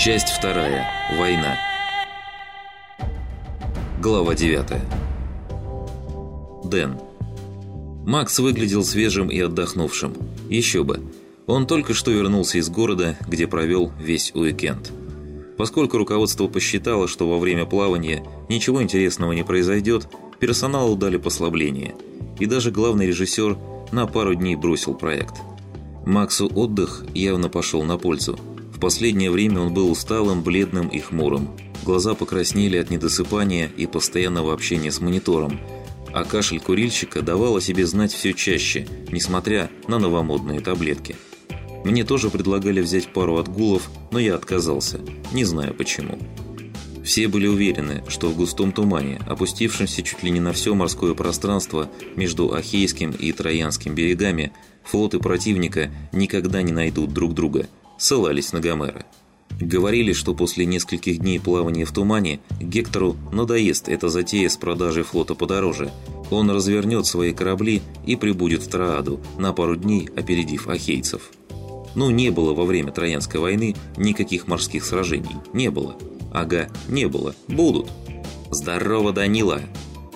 Часть вторая. Война. Глава 9. Дэн. Макс выглядел свежим и отдохнувшим. Еще бы. Он только что вернулся из города, где провел весь уикенд. Поскольку руководство посчитало, что во время плавания ничего интересного не произойдет, персоналу дали послабление. И даже главный режиссер на пару дней бросил проект. Максу отдых явно пошел на пользу. В последнее время он был усталым, бледным и хмурым. Глаза покраснели от недосыпания и постоянного общения с монитором, а кашель курильщика давал о себе знать все чаще, несмотря на новомодные таблетки. Мне тоже предлагали взять пару отгулов, но я отказался, не знаю почему. Все были уверены, что в густом тумане, опустившемся чуть ли не на все морское пространство между Ахейским и Троянским берегами, флоты противника никогда не найдут друг друга – ссылались на Гомера. Говорили, что после нескольких дней плавания в тумане Гектору надоест эта затея с продажей флота подороже. Он развернет свои корабли и прибудет в Трааду, на пару дней опередив ахейцев. Ну, не было во время Троянской войны никаких морских сражений. Не было. Ага, не было. Будут. «Здорово, Данила!»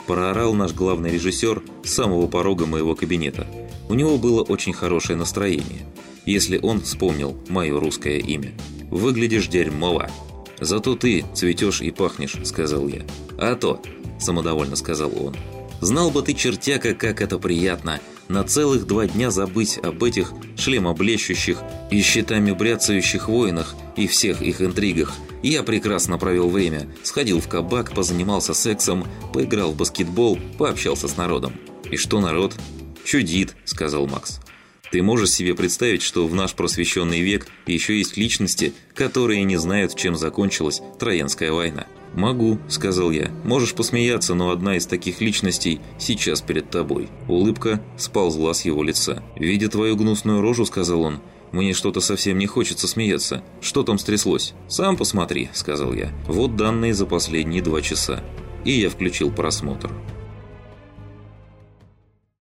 Проорал наш главный режиссер с самого порога моего кабинета. У него было очень хорошее настроение – если он вспомнил мое русское имя. «Выглядишь дерьмово». «Зато ты цветешь и пахнешь», – сказал я. «А то», – самодовольно сказал он. «Знал бы ты, чертяка, как это приятно, на целых два дня забыть об этих шлемоблещущих и щитами бряцающих воинах и всех их интригах. Я прекрасно провел время, сходил в кабак, позанимался сексом, поиграл в баскетбол, пообщался с народом». «И что народ?» «Чудит», – сказал Макс. Ты можешь себе представить, что в наш просвещенный век еще есть личности, которые не знают, чем закончилась Троянская война? «Могу», – сказал я. «Можешь посмеяться, но одна из таких личностей сейчас перед тобой». Улыбка сползла с его лица. «Видя твою гнусную рожу», – сказал он, – «мне что-то совсем не хочется смеяться. Что там стряслось?» «Сам посмотри», – сказал я. «Вот данные за последние два часа». И я включил просмотр.